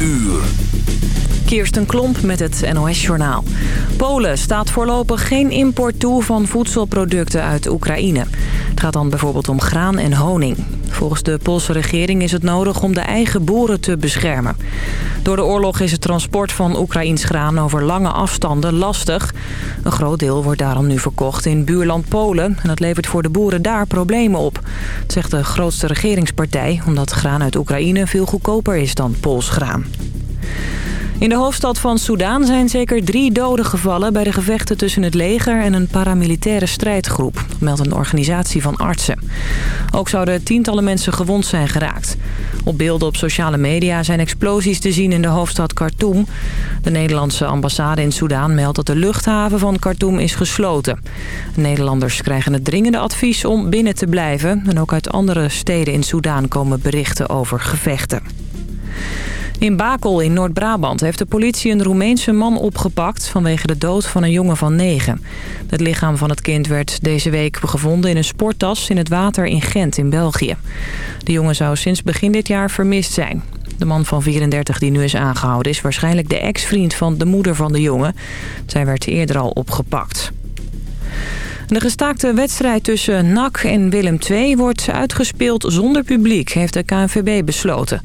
uur. Kirsten Klomp met het NOS-journaal. Polen staat voorlopig geen import toe van voedselproducten uit Oekraïne. Het gaat dan bijvoorbeeld om graan en honing. Volgens de Poolse regering is het nodig om de eigen boeren te beschermen. Door de oorlog is het transport van Oekraïns graan over lange afstanden lastig. Een groot deel wordt daarom nu verkocht in buurland Polen. En dat levert voor de boeren daar problemen op. Dat zegt de grootste regeringspartij... omdat graan uit Oekraïne veel goedkoper is dan Pools graan. In de hoofdstad van Soudaan zijn zeker drie doden gevallen... bij de gevechten tussen het leger en een paramilitaire strijdgroep. meldt een organisatie van artsen. Ook zouden tientallen mensen gewond zijn geraakt. Op beelden op sociale media zijn explosies te zien in de hoofdstad Khartoum. De Nederlandse ambassade in Soudaan meldt dat de luchthaven van Khartoum is gesloten. Nederlanders krijgen het dringende advies om binnen te blijven. En ook uit andere steden in Soudaan komen berichten over gevechten. In Bakel in Noord-Brabant heeft de politie een Roemeense man opgepakt... vanwege de dood van een jongen van negen. Het lichaam van het kind werd deze week gevonden in een sporttas... in het water in Gent in België. De jongen zou sinds begin dit jaar vermist zijn. De man van 34 die nu is aangehouden is waarschijnlijk de ex-vriend van de moeder van de jongen. Zij werd eerder al opgepakt. De gestaakte wedstrijd tussen NAC en Willem II wordt uitgespeeld zonder publiek, heeft de KNVB besloten.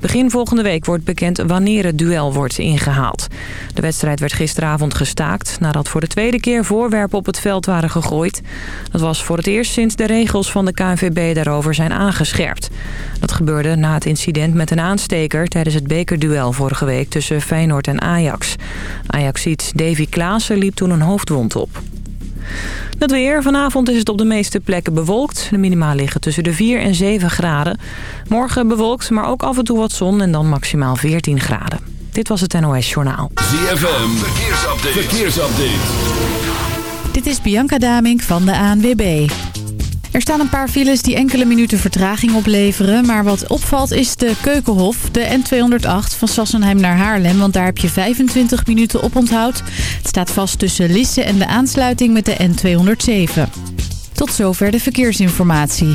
Begin volgende week wordt bekend wanneer het duel wordt ingehaald. De wedstrijd werd gisteravond gestaakt nadat voor de tweede keer voorwerpen op het veld waren gegooid. Dat was voor het eerst sinds de regels van de KNVB daarover zijn aangescherpt. Dat gebeurde na het incident met een aansteker tijdens het bekerduel vorige week tussen Feyenoord en Ajax. Ajaxiet Davy Klaassen liep toen een hoofdwond op. Het weer. Vanavond is het op de meeste plekken bewolkt. De minima liggen tussen de 4 en 7 graden. Morgen bewolkt, maar ook af en toe wat zon en dan maximaal 14 graden. Dit was het NOS Journaal. ZFM. Verkeersupdate. Verkeersupdate. Dit is Bianca Damink van de ANWB. Er staan een paar files die enkele minuten vertraging opleveren. Maar wat opvalt is de Keukenhof, de N208 van Sassenheim naar Haarlem. Want daar heb je 25 minuten op onthoud. Het staat vast tussen Lisse en de aansluiting met de N207. Tot zover de verkeersinformatie.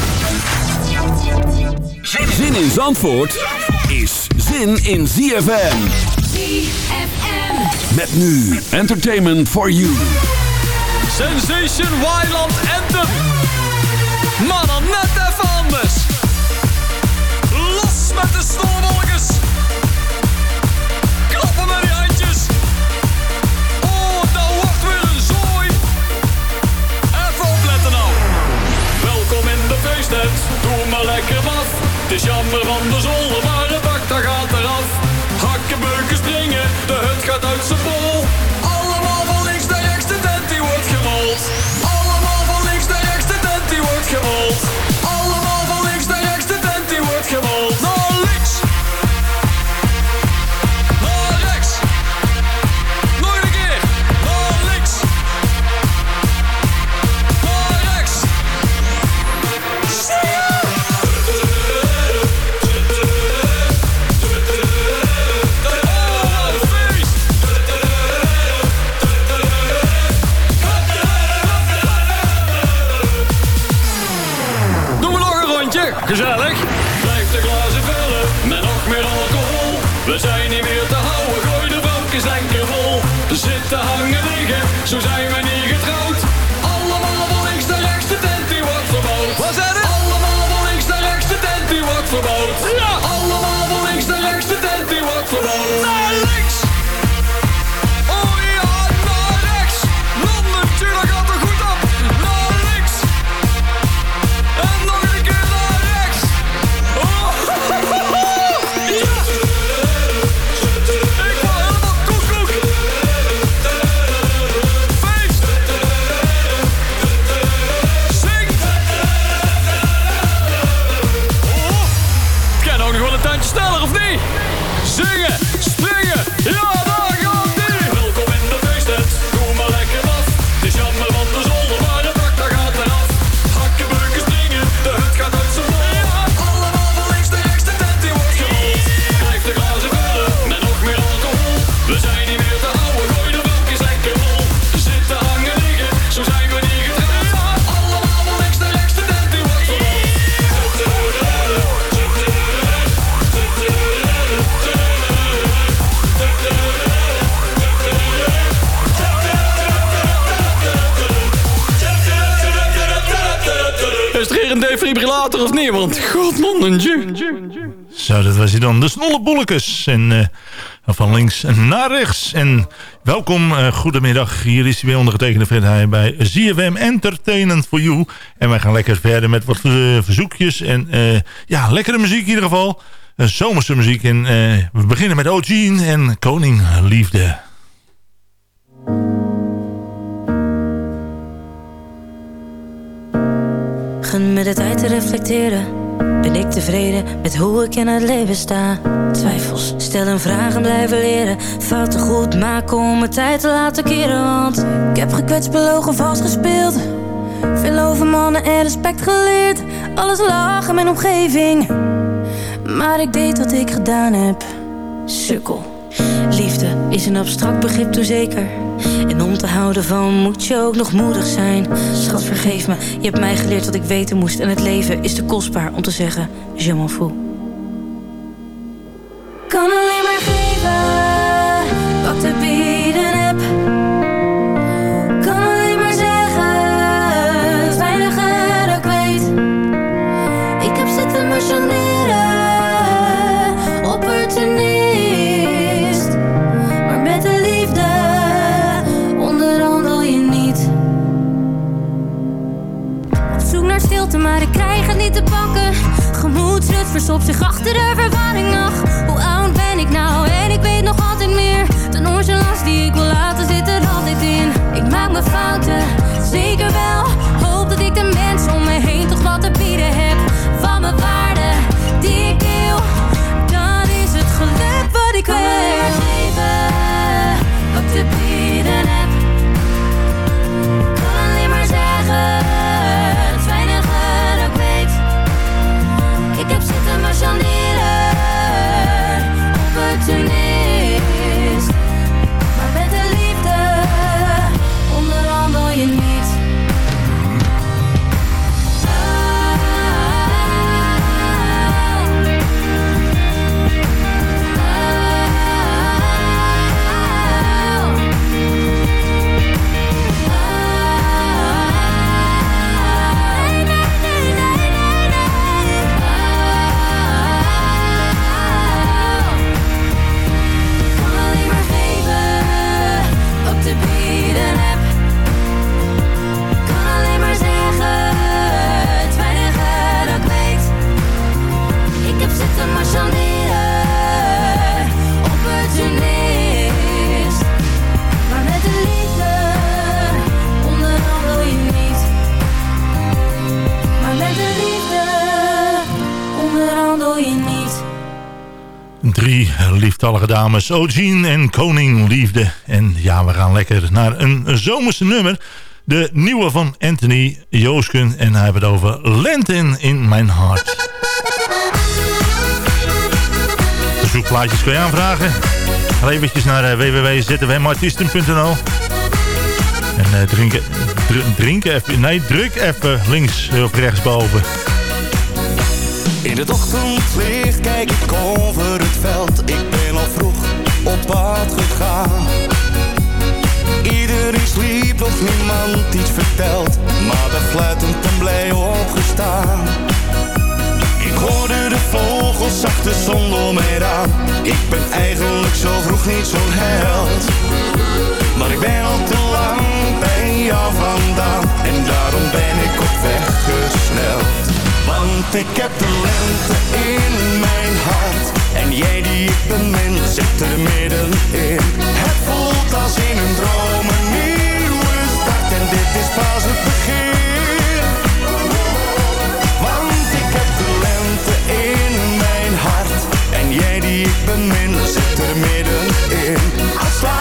Zin in Zandvoort is zin in ZFM. ZFM. Met nu Entertainment for You. Sensation Wildland Anthem. Maar dan net even anders. Los met de sneeuwwolkjes. Klappen met die handjes. Oh, dat wordt weer een zooi. Even opletten nou. Welkom in de feesttent. Doe maar lekker af. Het is jammer van de zolder, maar het dak dat gaat eraf. Hakken, beuken, springen. De hut gaat uit zijn bol. Er een defibrillator of niet? Want godmannetje. Zo, dat was hij dan. De Snollebollekes. En eh, van links naar rechts. En welkom, eh, goedemiddag. Hier is hij weer ondergetekende Fred Heij bij ZFM Entertainment for You. En wij gaan lekker verder met wat eh, verzoekjes. En ja, lekkere muziek in ieder geval. Zomerse muziek. En we beginnen met O'Gene en Koning Liefde. Gun me de tijd te reflecteren. Ben ik tevreden met hoe ik in het leven sta? Twijfels, stellen vragen, blijven leren. Fouten goed maken om mijn tijd te laten keren. Want ik heb gekwetst, belogen, vals gespeeld. Veel over mannen en respect geleerd. Alles lag in mijn omgeving. Maar ik deed wat ik gedaan heb. Sukkel. Liefde is een abstract begrip, toe zeker. En om te houden van moet je ook nog moedig zijn. Schat, vergeef me, je hebt mij geleerd wat ik weten moest. En het leven is te kostbaar om te zeggen, je m'en fous. Kan alleen maar geven wat te bieden verstopt zich achter de verwarring. Ach, hoe oud ben ik nou? En ik weet nog altijd meer. De nonchalance die ik wil laten zit er altijd in. Ik maak mijn fouten, zeker wel. Hoop dat ik de mensen om me heen toch wat te bieden heb. Van mijn lieftallige dames, O'Gene en Koning Liefde. En ja, we gaan lekker naar een zomerse nummer. De nieuwe van Anthony Joosken. En hij heeft het over Lenten in mijn hart. Verzoekplaatjes kun je aanvragen. Ga eventjes naar eh, www.zwmartiesten.nl En eh, drinken, dr- drinken even, nee, druk even links of rechtsboven. In het ochtendlicht kijk ik over het veld. Ik ben al vroeg op pad gegaan. Iedereen sliep, nog niemand iets verteld. Maar de fluitend en blij opgestaan. Ik hoorde de vogels, zag de zon door mij aan. Ik ben eigenlijk zo vroeg niet zo'n held. Maar ik ben al te Want ik heb de lente in mijn hart En jij die ik bemin zit er middenin. Het voelt als in een droom een nieuwe start. En dit is pas het begin. Want ik heb de lente in mijn hart. En jij die ik bemin zit er middenin. Al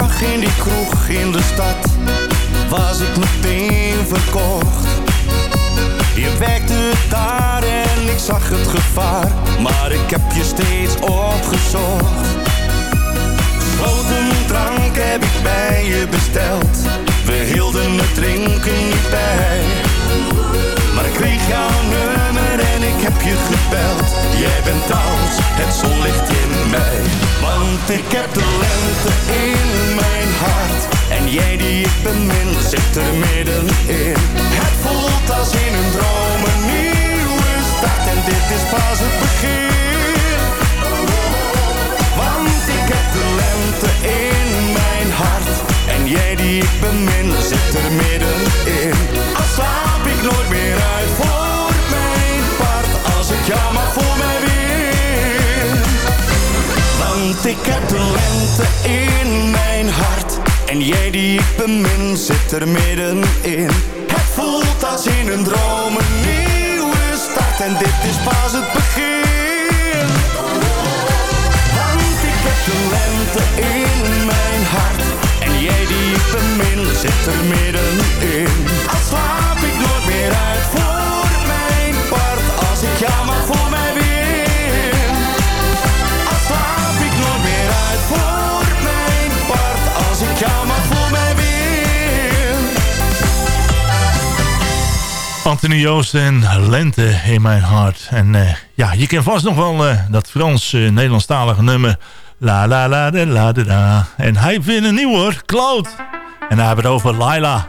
in die kroeg in de stad, was ik meteen verkocht. Je werkte daar en ik zag het gevaar, maar ik heb je steeds opgezocht. Gesloten drank heb ik bij je besteld, we hielden het drinken niet bij. Maar ik kreeg jouw nummer en ik heb je gebeld. Jij bent als het zonlicht in mij. Want ik heb de lente in mijn hart. En jij die ik bemin zit er middenin. Het voelt als in een droom een nieuwe start. En dit is pas het begin. Want ik heb de lente in mijn hart. En jij die ik bemin zit er middenin. Al slaap ik nooit meer uit voor mijn part. Als ik jou maar voor mij win. Want ik heb de lente in mijn hart. En jij die ik bemin zit er middenin. Het voelt als in een droom een nieuwe start. En dit is pas het begin. Want ik heb de lente in mijn hart. En jij die ik bemin zit er middenin. Al slaap ik nooit meer uit voor mijn part. Als ik jou maar voor mij win. Al ik nooit meer uit voor mijn part. Als ik jou maar voor mij win. Anthony Joost en Lente in mijn hart. En eh, ja, je kent vast nog wel eh, dat Frans-Nederlandstalige nummer. La la la la la. En hij vindt een nieuw hoor, Cloud. En daar hebben we het over Laila.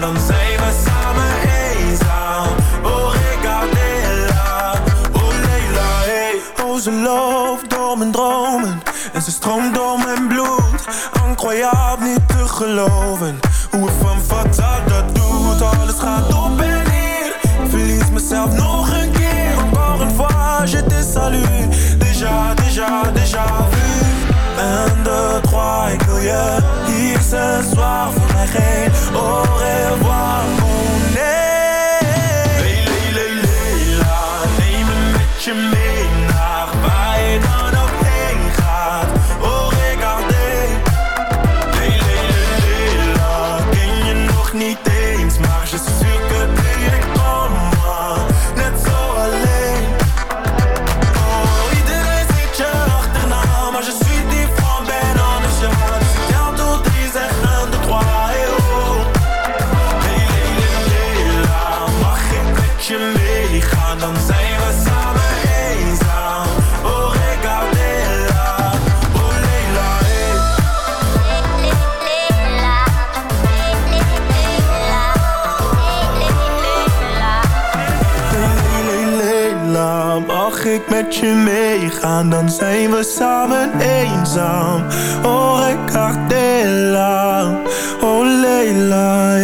Dan zijn met je meegaan? Dan zijn we samen eenzaam. Oh, Ricardella, oh Leila,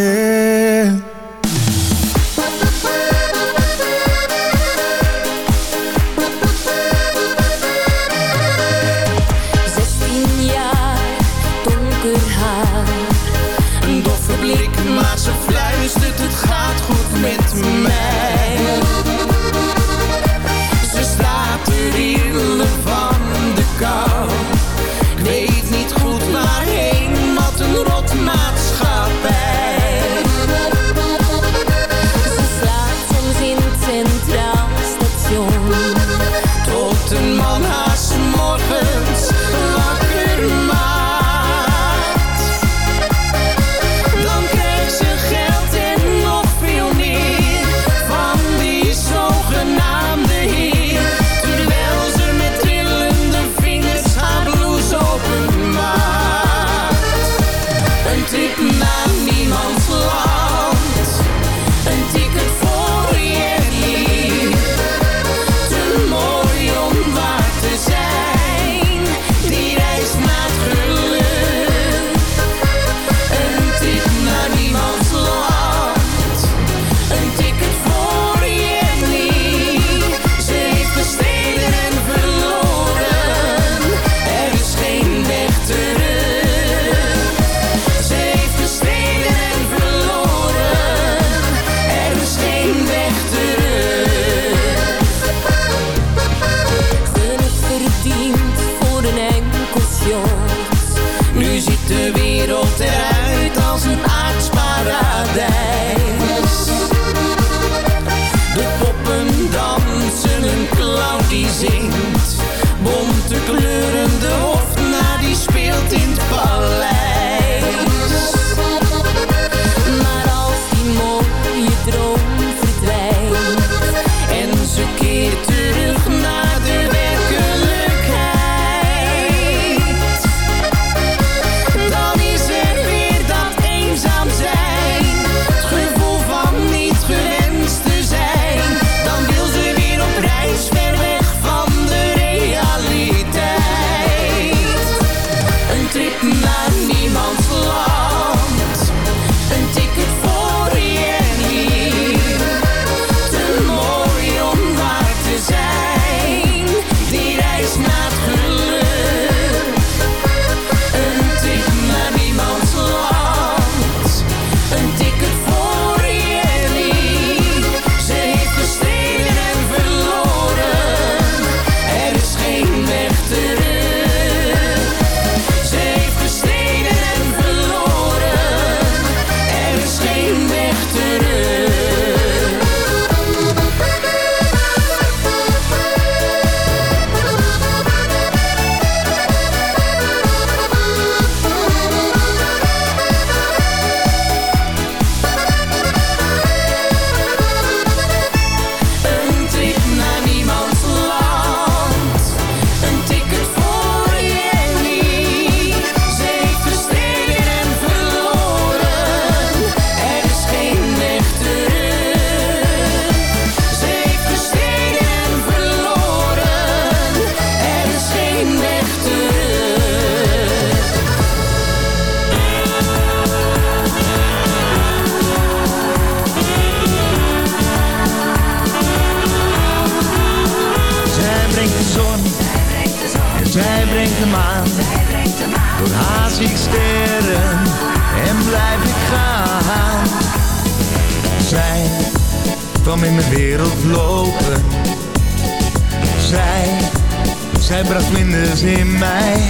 zij bracht minder in mij.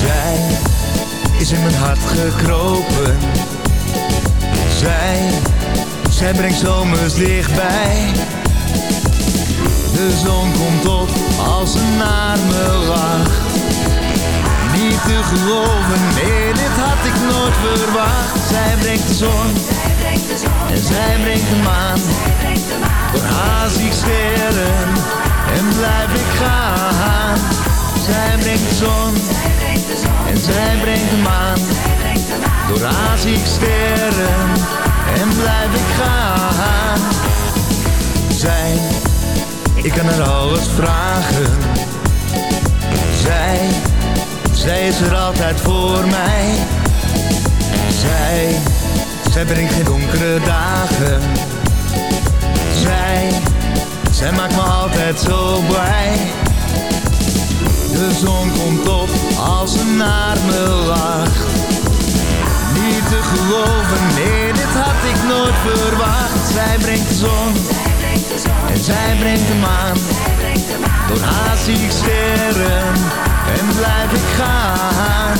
Zij is in mijn hart gekropen. Zij, zij brengt zomers dichtbij. De zon komt op als ze naar me lacht. Niet te geloven, nee, dit had ik nooit verwacht. Zij brengt de zon, en zij brengt de maan. Door haar zie sterren en blijf ik gaan. Zij brengt de zon, en zij brengt de maan. Door haar ik sterren en blijf ik gaan. Zij ik kan haar alles vragen. Zij, zij is er altijd voor mij. Zij, zij brengt geen donkere dagen. Zij, zij maakt me altijd zo blij. De zon komt op als ze naar me lacht. Niet te geloven, nee, dit had ik nooit verwacht. Zij brengt de zon en zij brengt de maan. Door haar zie ik sterren en blijf ik gaan.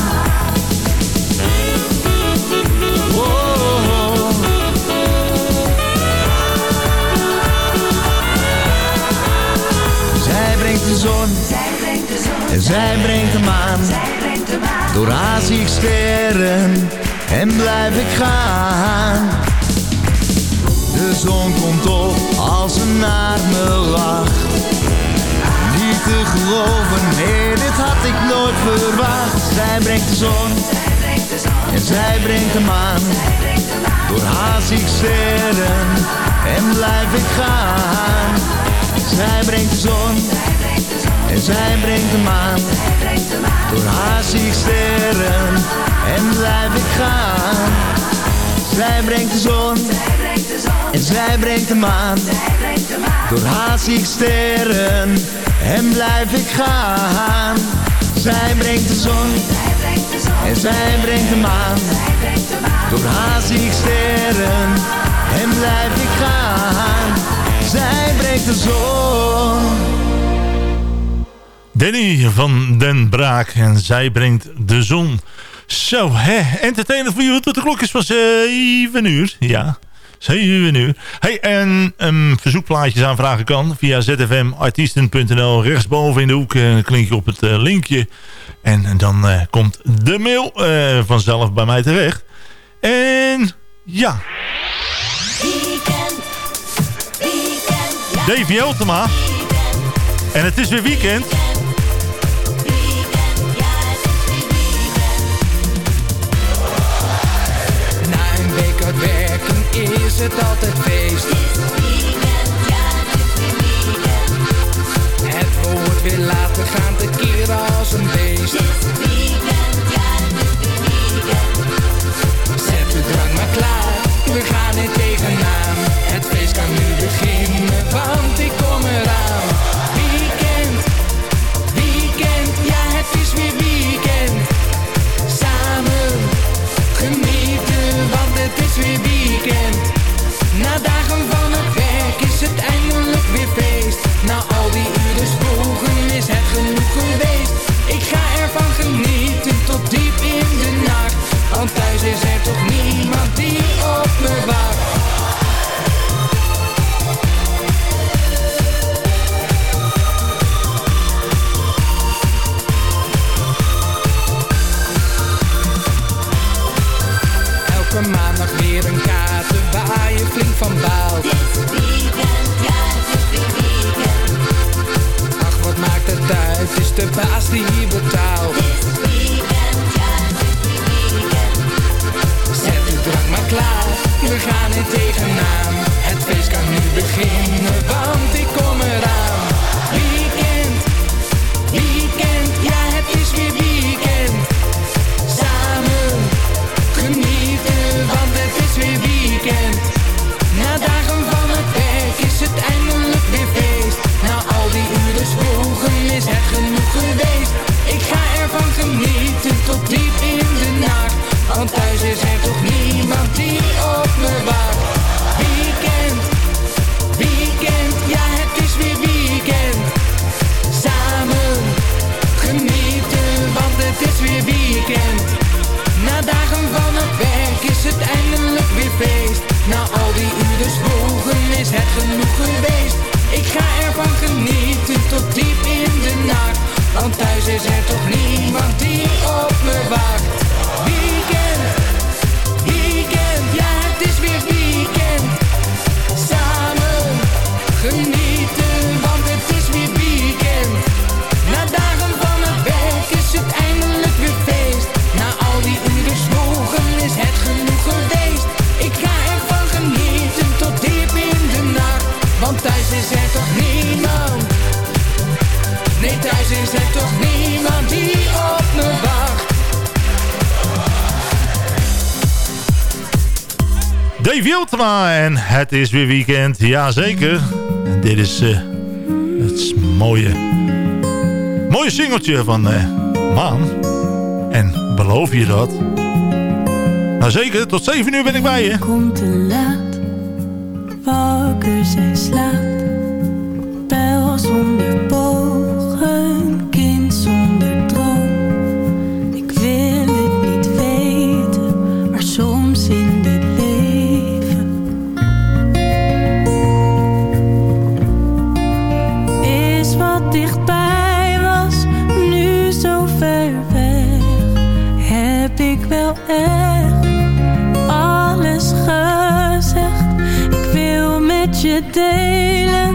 Zij brengt de zon en zij brengt de maan. Door haar zie ik sterren en blijf ik gaan. De zon komt op als ze naar me lacht. Niet te geloven, nee, dit had ik nooit verwacht. Zij brengt de zon, en zij brengt de maan. Door haar zie ik sterren en blijf ik gaan. Zij brengt de zon, en zij brengt de maan. Door haar zie ik sterren en blijf ik gaan. Zij brengt de zon en zij brengt de maan. Door haar zie ik sterren en blijf ik gaan. Zij brengt de zon en zij brengt de maan. Door haar zie ik sterren en blijf ik gaan. Zij brengt de zon. Danny van den Braak en zij brengt de zon. Zo, hè, entertainer voor u tot de klok is van 7 uur. Ja, 7 uur. Hey, en um, verzoekplaatjes aanvragen kan via zfmartiesten.nl. Rechtsboven in de hoek uh, klik je op het uh, linkje. En, dan uh, komt de mail vanzelf bij mij terecht. En ja. Weekend, ja. Davy Eltema. En het is weer weekend. Na een week uit werken is het altijd feest. Het wordt weer laten gaan te keren als een beest. Zet uw drank maar klaar, we gaan er tegenaan. Het feest kan nu beginnen, want ik kom eraan. Weekend, weekend, ja het is weer weekend. Samen genieten, want het is weer weekend. Na dagen van Dave Hiltema en het is weer weekend. Jazeker. En dit is uh, het mooie, mooie singeltje van uh, Maan. En beloof je dat? Nou zeker, tot 7 uur ben ik bij je. Komt te laat, wakker zijn slaapt, pijl zonder boven. echt alles gezegd. Ik wil met je delen.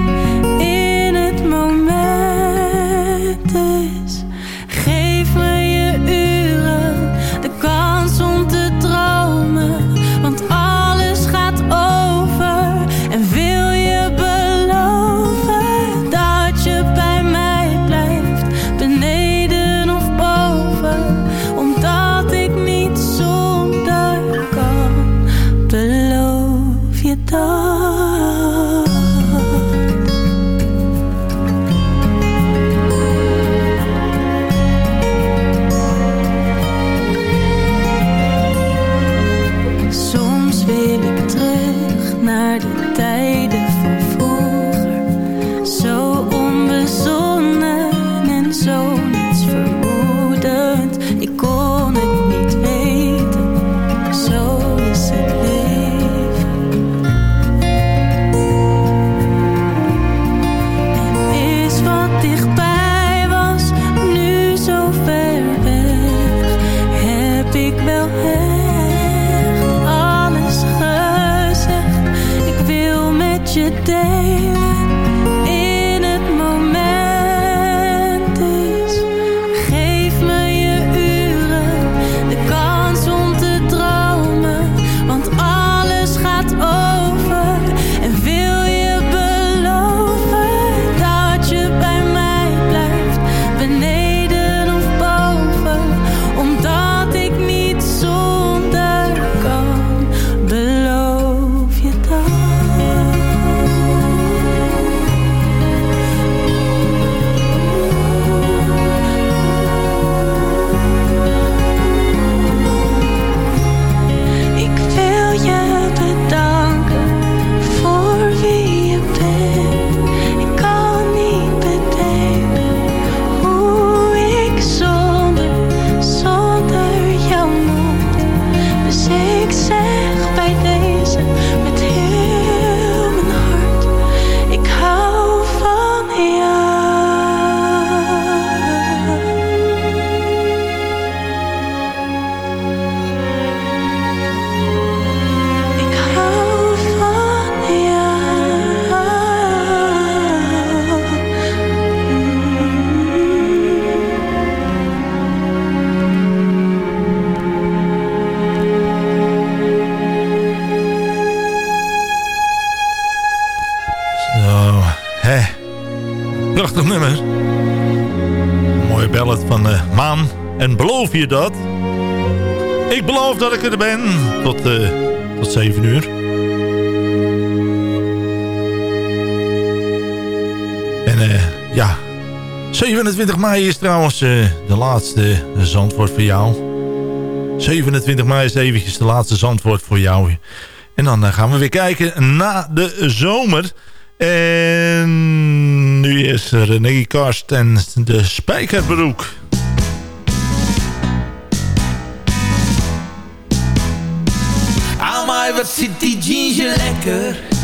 Eh, maan. En beloof je dat? Ik beloof dat ik er ben. Tot, eh, tot 7 uur. En eh, ja, 27 mei is trouwens de laatste zandwoord voor jou. 27 mei is eventjes de laatste zandwoord voor jou. En dan gaan we weer kijken na de zomer. En nu is René Karst en de spijkerbroek. zit die jeansje lekker?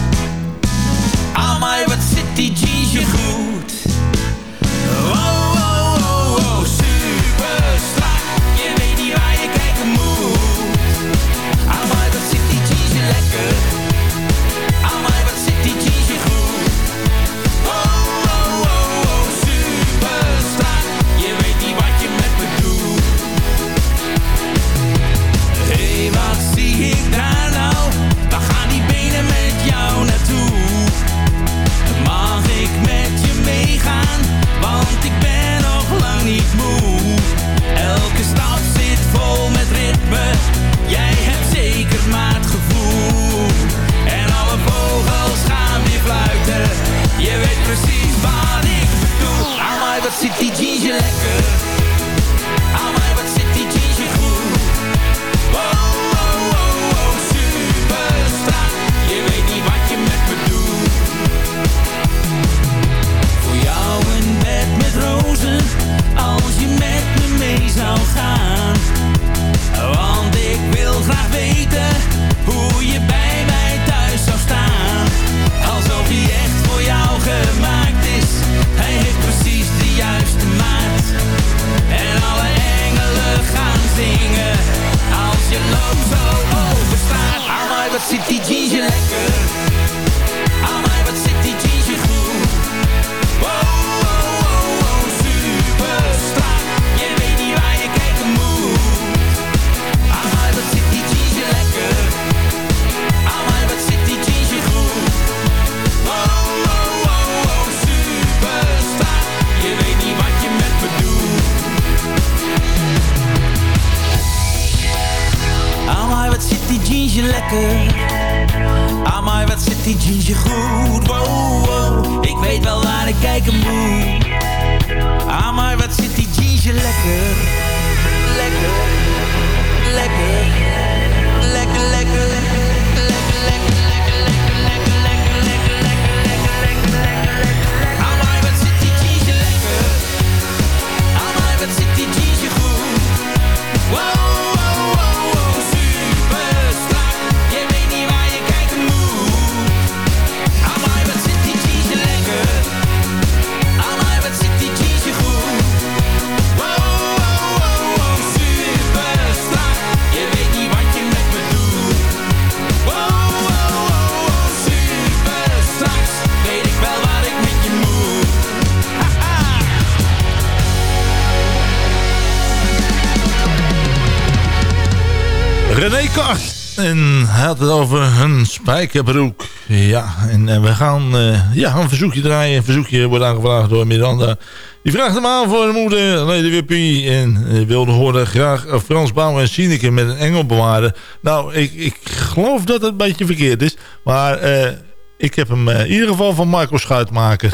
Had het over een spijkerbroek. Ja, en, en we gaan eh, ja, een verzoekje draaien. Een verzoekje wordt aangevraagd door Miranda. Die vraagt hem aan voor haar moeder, Lady Wippie. En eh, wilde horen graag eh, Frans Bouw en Sineke met een engel bewaren. Nou, ik, ik geloof dat het een beetje verkeerd is. Maar eh, ik heb hem eh, in ieder geval van Marco Schuitmaker.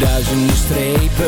Duizenden strepen,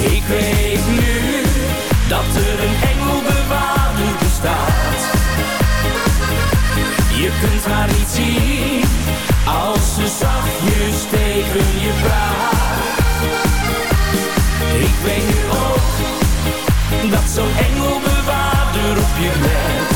Ik weet nu dat er een engelbewaarder bestaat. Je kunt haar niet zien als ze zachtjes tegen je praat. Ik weet nu ook dat zo'n engelbewaarder op je let.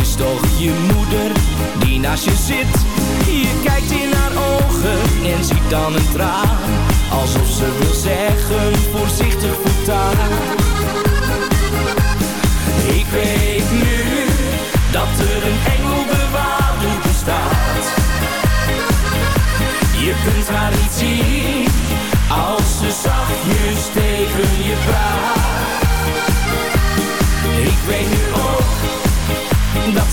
Is toch je moeder die naast je zit. Je kijkt in haar ogen en ziet dan een traan. Alsof ze wil zeggen, voorzichtig voortaan. Ik weet nu dat er een engelbewaarder bestaat. Je kunt haar niet zien als ze zachtjes tegen je praat. Ik weet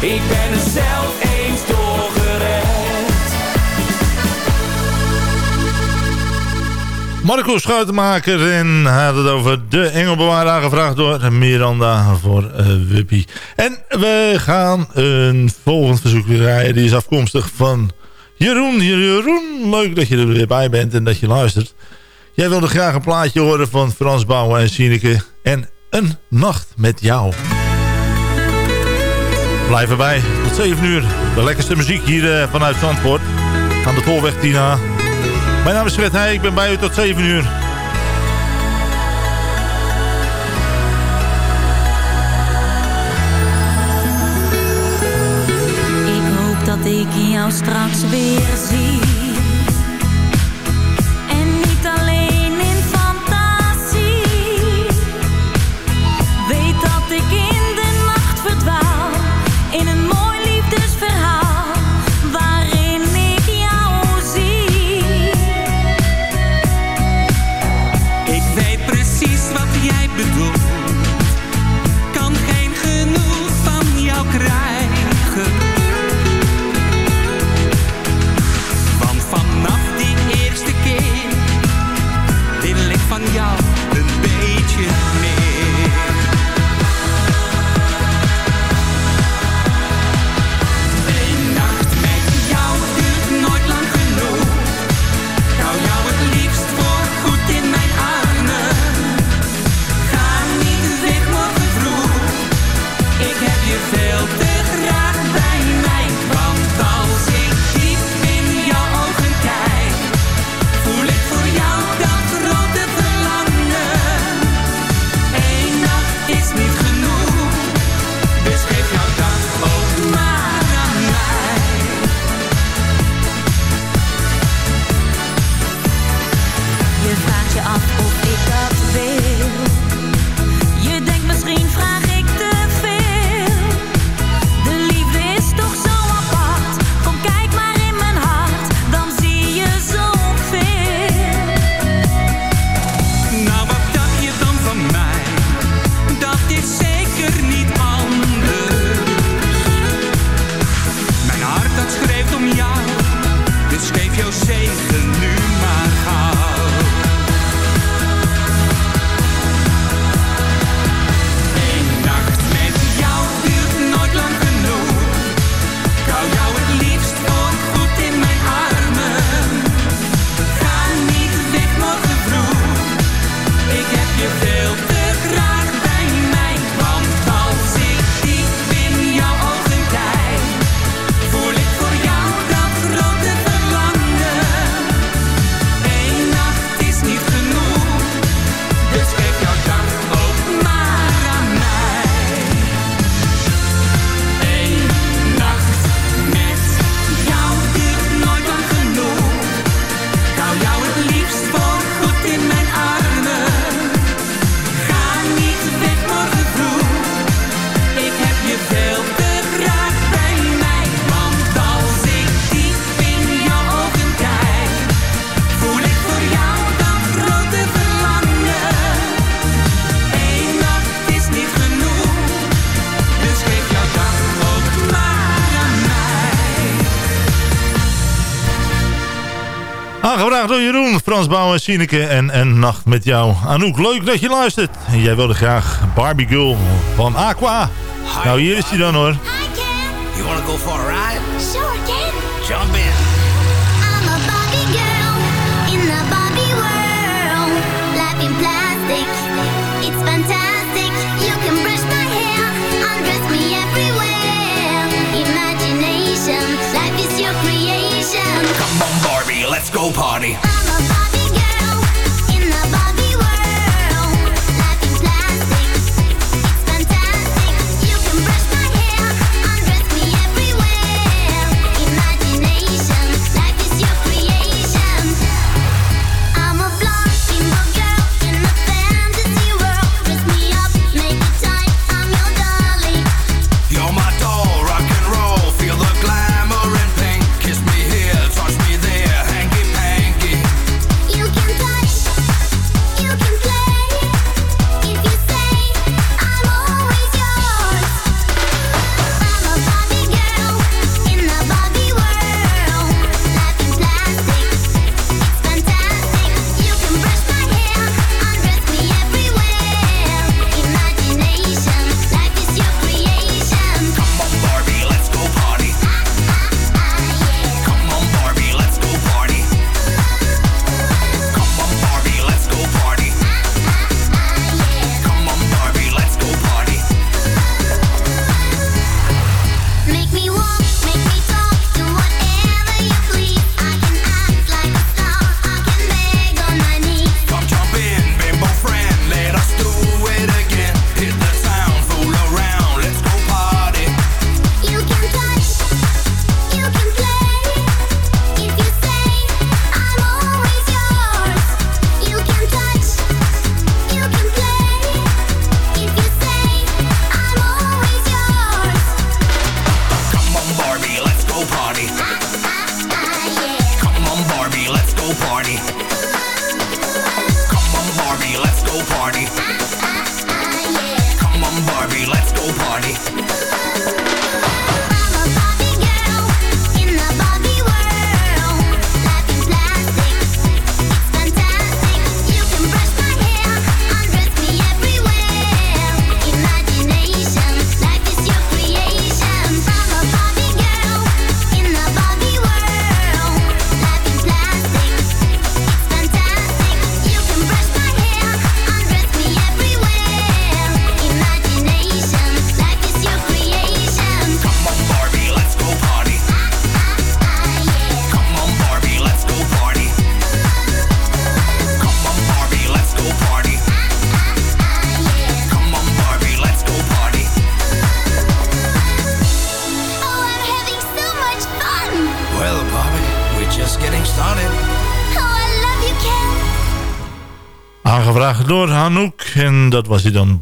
ik ben er zelf eens doorgered. Marco Schuitenmaker en had het over de Engelbewaar aangevraagd door Miranda voor uh, Wuppie. En we gaan een volgend verzoek rijden. Die is afkomstig van Jeroen. Jeroen, leuk dat je er weer bij bent en dat je luistert. Jij wilde graag een plaatje horen van Frans Bouwen en Sineke en Een Nacht met Jou. Blijf erbij, tot 7 uur. De lekkerste muziek hier uh, vanuit Zandvoort. Aan de Tolweg Tina. Mijn naam is Fred Heij, ik ben bij u tot 7 uur. Ik hoop dat ik jou straks weer zie. Bouw en Sineke en Een Nacht met jou. Anouk, leuk dat je luistert. En jij wilde graag Barbie Girl van Aqua. Nou, hier is hij dan hoor. You wanna go for a ride? Sure, Ken. Jump in.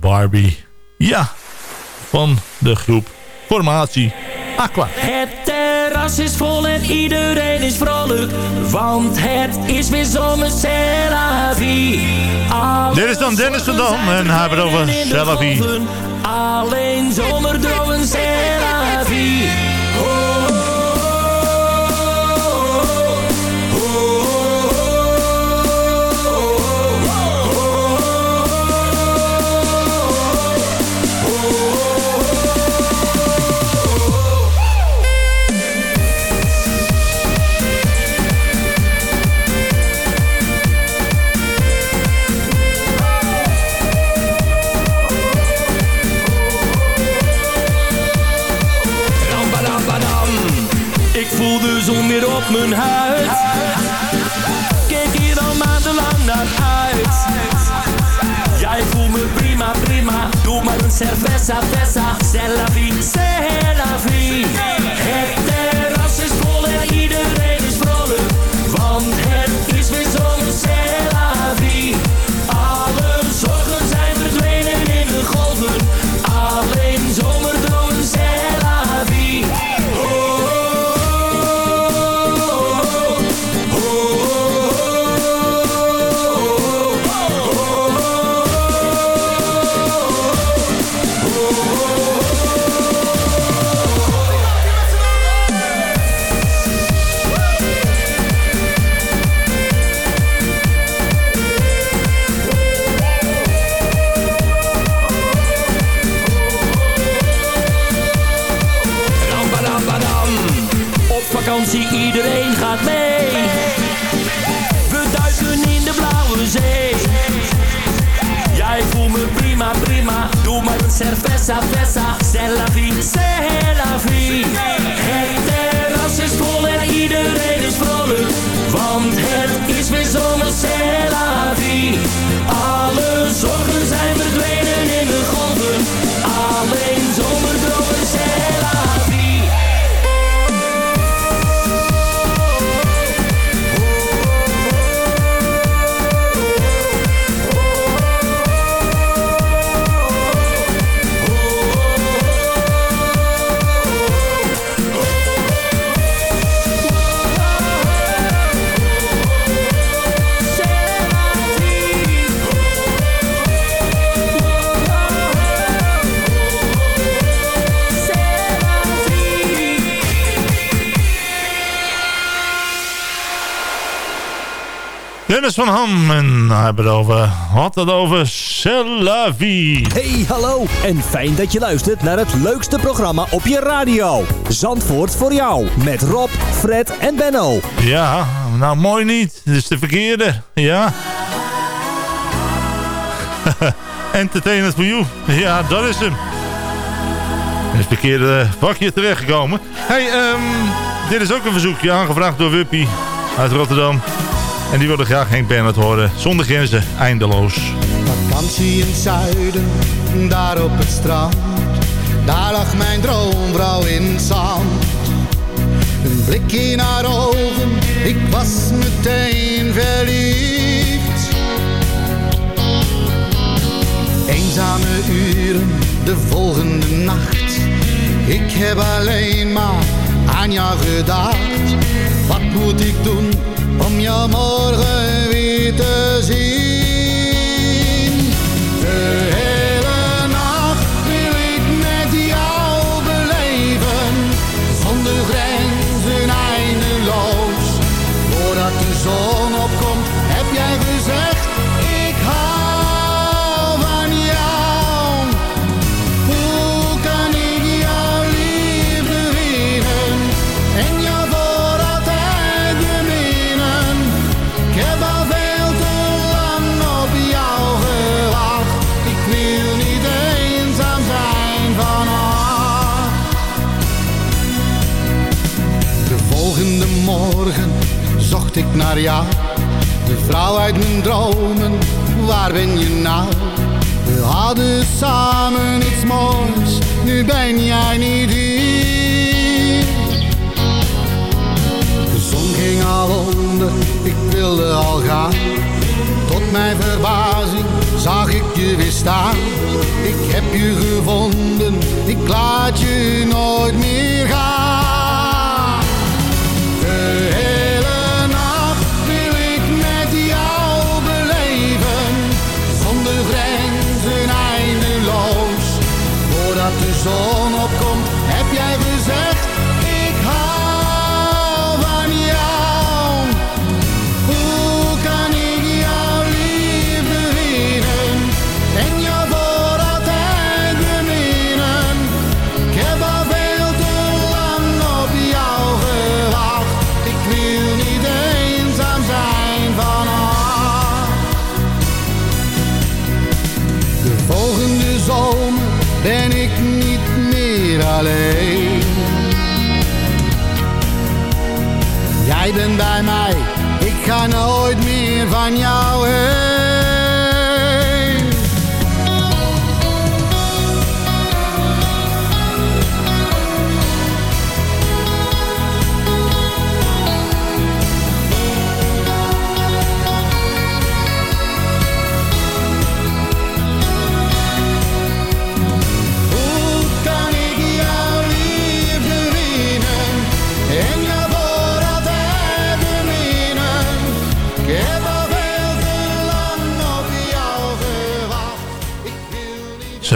Barbie. Ja, van de groep Formatie Aqua. Het terras is vol en iedereen is vrolijk, want het is weer zomer c'est la vie. Alle Dit is dan Dennis van Dam en hij het over in de C'est la vie. golven, Alleen zomerdromen mijn huid. Kijk hier al maandenlang naar uit. Jij voelt me prima, prima. Doe maar een cerveza, vesa. C'est vie, C'est la vie, Dennis van Ham en hij heeft het over, had het over C'est la vie. Hey, hallo en fijn dat je luistert naar het leukste programma op je radio. Zandvoort voor jou met Rob, Fred en Benno. Ja, nou mooi niet. Dit is de verkeerde. Ja. Entertainment for you. Ja, dat is hem. In het verkeerde vakje terechtgekomen. Hey, ehm, dit is ook een verzoekje aangevraagd door Wuppie uit Rotterdam. En die wilde graag Henk Bernhard horen. Zonder grenzen, eindeloos. Vakantie in het zuiden, daar op het strand. Daar lag mijn droomvrouw in zand. Een blikje in haar ogen, ik was meteen verliefd. Eenzame uren, de volgende nacht. Ik heb alleen maar aan jou gedacht. Wat moet ik doen om jou morgen weer te zien? De vrouw uit mijn dromen, waar ben je nou? We hadden samen iets moois, nu ben jij niet hier. De zon ging al onder, ik wilde al gaan. Tot mijn verbazing zag ik je weer staan. Ik heb je gevonden, ik laat je nooit meer gaan. sol. Bent bij mij, ik ga nooit meer van jou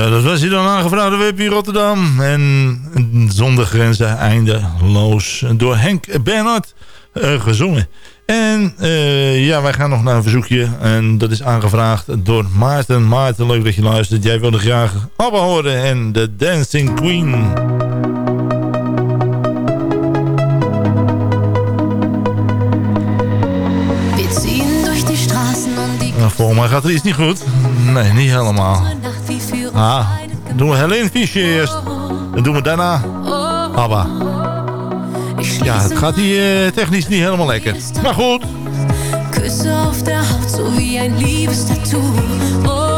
dat was hij dan aangevraagd door WP Rotterdam. En zonder grenzen eindeloos door Henk Bernhard eh, gezongen. En eh, ja, wij gaan nog naar een verzoekje. En dat is aangevraagd door Maarten. Maarten, leuk dat je luistert. Jij wilde graag ABBA horen en The Dancing Queen. Volgens mij gaat er iets niet goed. Nee, niet helemaal. Ah, doen we Helene Fischer eerst. Dan doen we daarna ABBA. Ja, het gaat hier eh, technisch niet helemaal lekker. Maar goed. Küsse auf der Haut, so wie ein Liebestattoo.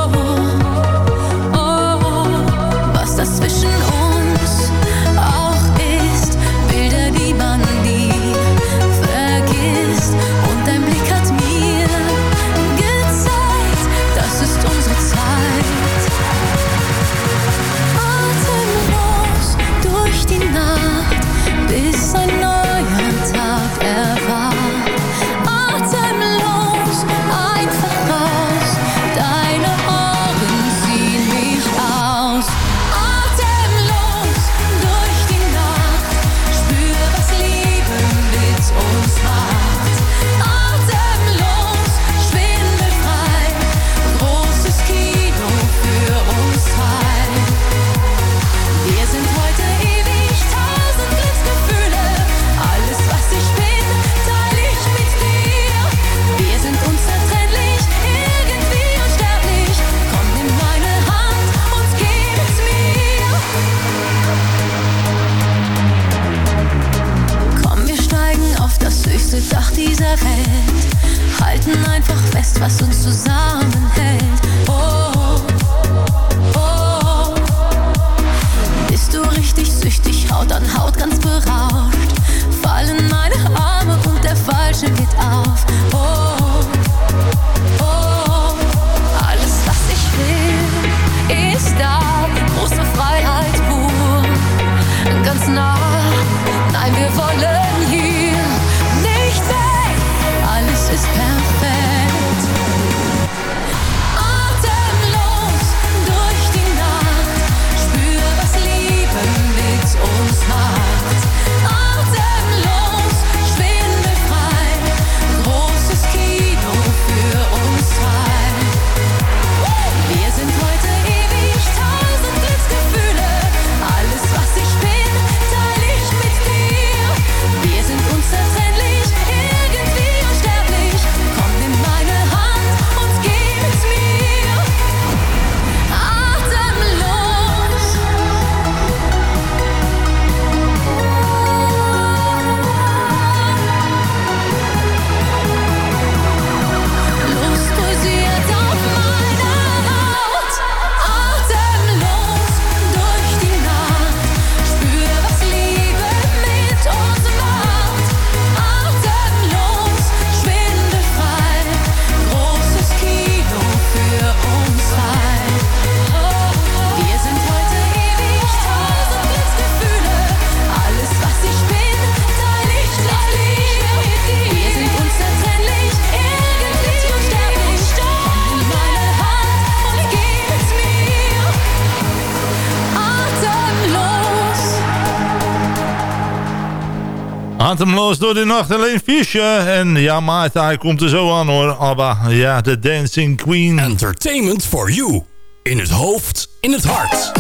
Ademloos door de nacht, alleen Fischer. En ja, Maarten, hij komt er zo aan hoor. Abba, ja, de Dancing Queen. Entertainment for you. In het hoofd, in het hart.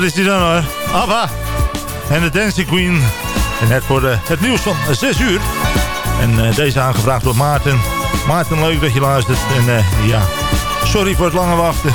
Dat is die dan hoor. Abba en de Dancing Queen. En net voor de, het nieuws van 6 uur. En eh, deze aangevraagd door Maarten. Maarten, leuk dat je luistert. En eh, ja, sorry voor het lange wachten.